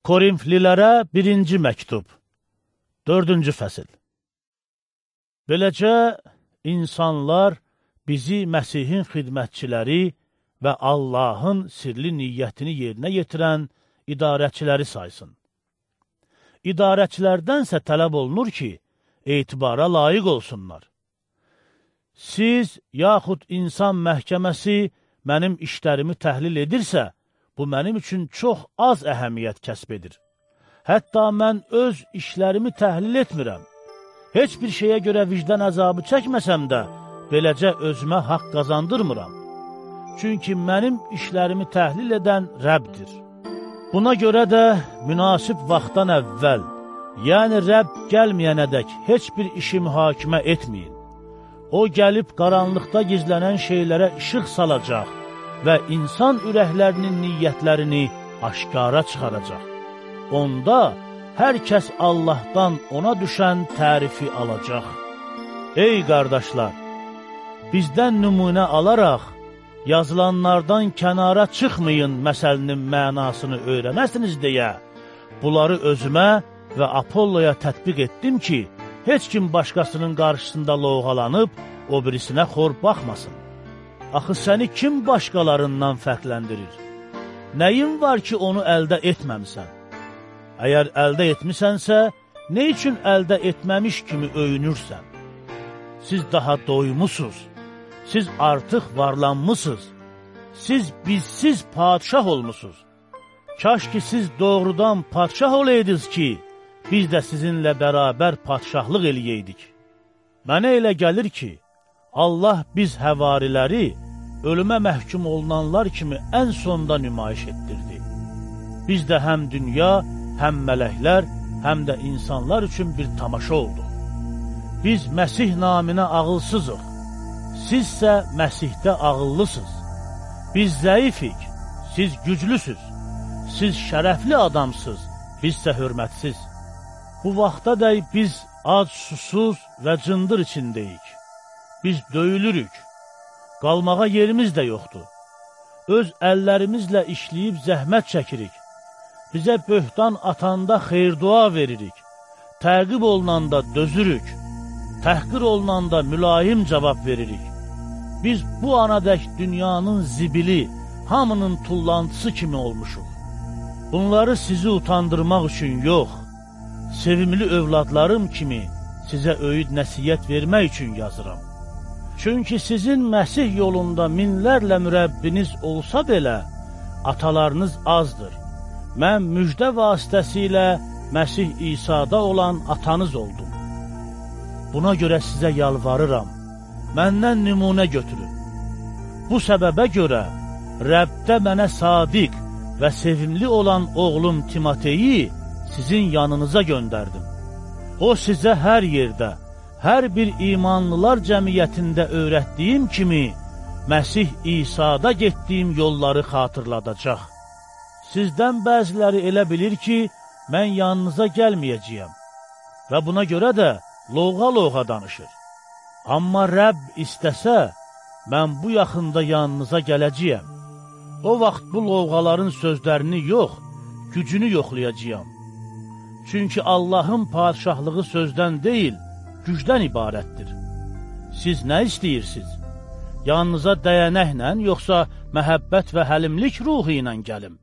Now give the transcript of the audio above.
Korinflilərə birinci məktub, dördüncü fəsil. Beləcə, insanlar bizi Məsihin xidmətçiləri və Allahın sirli niyyətini yerinə yetirən idarəçiləri saysın. İdarəçilərdənsə tələb olunur ki, etibara layiq olsunlar. Siz, yaxud insan məhkəməsi mənim işlərimi təhlil edirsə, Bu mənim üçün çox az əhəmiyyət kəsb edir. Hətta mən öz işlərimi təhlil etmirəm. Heç bir şeyə görə vicdan əzabı çəkməsəm də, beləcə özümə haqq qazandırmıram. Çünki mənim işlərimi təhlil edən Rəbdir. Buna görə də münasib vaxtdan əvvəl, yəni Rəbb gəlməyənədək heç bir işi mühakimə etməyin. O gəlib qaranlıqda gizlənən şeylərə işıq salacaq və insan ürəklərinin niyyətlərini aşkara çıxaracaq. Onda hər kəs Allahdan ona düşən tərifi alacaq. Ey qardaşlar, bizdən nümunə alaraq, yazılanlardan kənara çıxmayın məsəlinin mənasını öyrənəsiniz deyə, bunları özümə və Apolloya tətbiq etdim ki, heç kim başqasının qarşısında loğalanıb, o birisinə xor baxmasın. Axı səni kim başqalarından fərqləndirir? Nəyin var ki, onu əldə etməmisən? Əgər əldə etmisənsə, nə üçün əldə etməmiş kimi öyünürsən? Siz daha doymusuz, siz artıq varlanmısınız, siz bizsiz padişah olmusunuz. Kaş ki, siz doğrudan padişah olaydınız ki, biz də sizinlə bərabər padişahlıq eləyəydik. Mənə elə gəlir ki, Allah biz həvariləri ölümə məhkum olunanlar kimi ən sonda nümayiş etdirdi. Biz də həm dünya, həm mələklər, həm də insanlar üçün bir tamaşa olduq. Biz Məsih naminə ağılsızıq, sizsə Məsihdə ağıllısınız. Biz zəifik, siz güclüsüz, siz şərəfli adamsınız, bizsə hörmətsiz. Bu vaxta dəy biz ac, susuz və cındır içindəyik. Biz döyülürük, qalmağa yerimiz də yoxdur. Öz əllərimizlə işləyib zəhmət çəkirik. Bizə böhtan atanda xeyr-dua veririk. Təqib olunanda dözürük. Təhqir olunanda mülayim cavab veririk. Biz bu anadək dünyanın zibili, hamının tullantısı kimi olmuşuq. Bunları sizi utandırmaq üçün yox, sevimli övladlarım kimi sizə öyüd nəsiyyət vermək üçün yazıram. Çünki sizin Məsih yolunda minlərlə mürəbbiniz olsa belə, atalarınız azdır. Mən müjdə vasitəsilə Məsih İsa'da olan atanız oldum. Buna görə sizə yalvarıram, məndən nümunə götürün. Bu səbəbə görə Rəbdə mənə sadiq və sevimli olan oğlum Timoteyi sizin yanınıza göndərdim. O sizə hər yerdə, hər bir imanlılar cəmiyyətində öyrətdiyim kimi, Məsih İsa'da getdiyim yolları xatırladacaq. Sizdən bəziləri elə bilir ki, mən yanınıza gəlməyəcəyəm və buna görə də loğa-loğa danışır. Amma Rəbb istəsə, mən bu yaxında yanınıza gələcəyəm. O vaxt bu lovğaların sözlərini yox, gücünü yoxlayacağam. Çünki Allahın padişahlığı sözdən deyil, gücdən ibarətdir. Siz nə istəyirsiniz? Yanınıza dəyənəklə, yoxsa məhəbbət və həlimlik ruhu ilə gəlim?